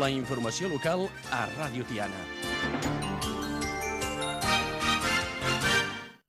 La informació local a Ràdio Tiana.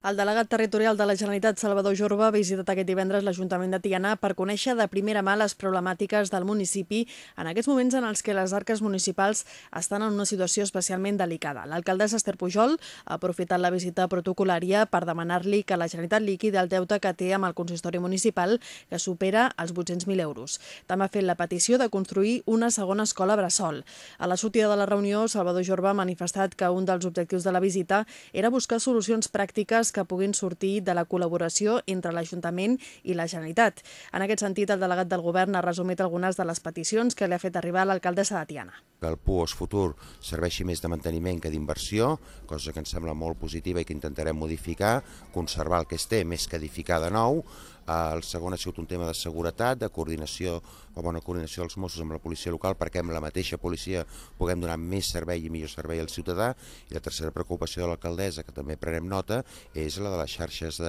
El delegat territorial de la Generalitat, Salvador Jorba, ha visitat aquest divendres l'Ajuntament de Tiana per conèixer de primera mà les problemàtiques del municipi en aquests moments en els que les arques municipals estan en una situació especialment delicada. L'alcaldessa Esther Pujol ha aprofitat la visita protocolària per demanar-li que la Generalitat liquidi el deute que té amb el consistori municipal, que supera els 800.000 euros. També ha fet la petició de construir una segona escola bressol. A la sortida de la reunió, Salvador Jorba ha manifestat que un dels objectius de la visita era buscar solucions pràctiques que puguin sortir de la col·laboració entre l'Ajuntament i la Generalitat. En aquest sentit, el delegat del govern ha resumit algunes de les peticions que li ha fet arribar l'alcaldessa de Tiana. Que el PUOS futur serveixi més de manteniment que d'inversió, cosa que ens sembla molt positiva i que intentarem modificar, conservar el que es té més que edificar de nou. El segon ha sigut un tema de seguretat, de coordinació o bona coordinació dels Mossos amb la policia local perquè amb la mateixa policia puguem donar més servei i millor servei al ciutadà. I la tercera preocupació de l'alcaldessa, que també prenem nota, és la de les xarxes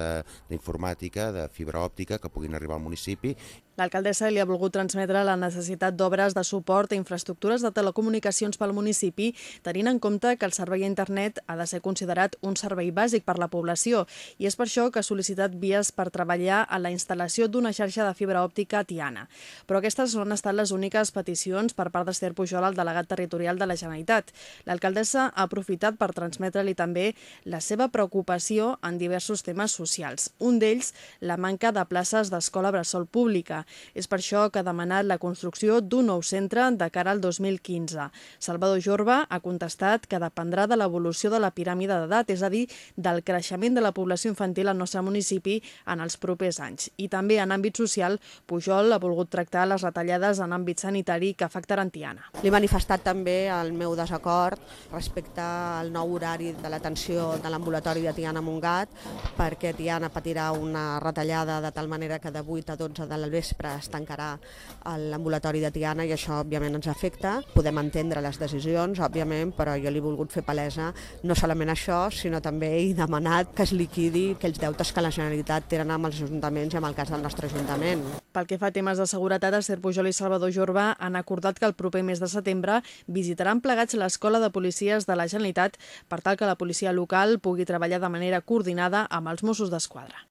d'informàtica, de, de fibra òptica que puguin arribar al municipi. L'alcaldessa li ha volgut transmetre la necessitat d'obres de suport a infraestructures de telecomunicacions pel municipi, tenint en compte que el servei a internet ha de ser considerat un servei bàsic per la població i és per això que ha sol·licitat vies per treballar a la instal·lació d'una xarxa de fibra òptica a Tiana. Però aquestes no han estat les úniques peticions per part d'Ester Pujol al delegat territorial de la Generalitat. L'alcaldessa ha aprofitat per transmetre-li també la seva preocupació en diversos temes socials. Un d'ells, la manca de places d'escola bressol pública. És per això que ha demanat la construcció d'un nou centre de cara al 2015. Salvador Jorba ha contestat que dependrà de l'evolució de la piràmide d'edat, és a dir, del creixement de la població infantil al nostre municipi en els propers anys. I també en àmbit social, Pujol ha volgut tractar les retallades en àmbit sanitari que afectaran Tiana. Li he manifestat també el meu desacord respecte al nou horari de l'atenció de l'ambulatori de Tiana Montgat, perquè Tiana patirà una retallada de tal manera que de 8 a 12 de la vespre es tancarà l'ambulatori de Tiana i això òbviament ens afecta. Podem entendre les decisions, òbviament, però jo li he volgut fer palesa no solament això, sinó també he demanat que es liquidi aquells deutes que la Generalitat tenen amb els ajuntaments i amb el cas del nostre Ajuntament. Pel que fa a temes de seguretat, Esther Pujol i Salvador Jorba han acordat que el proper mes de setembre visitaran plegats l'Escola de Policies de la Generalitat per tal que la policia local pugui treballar de manera coordinada amb els Mossos d'Esquadra.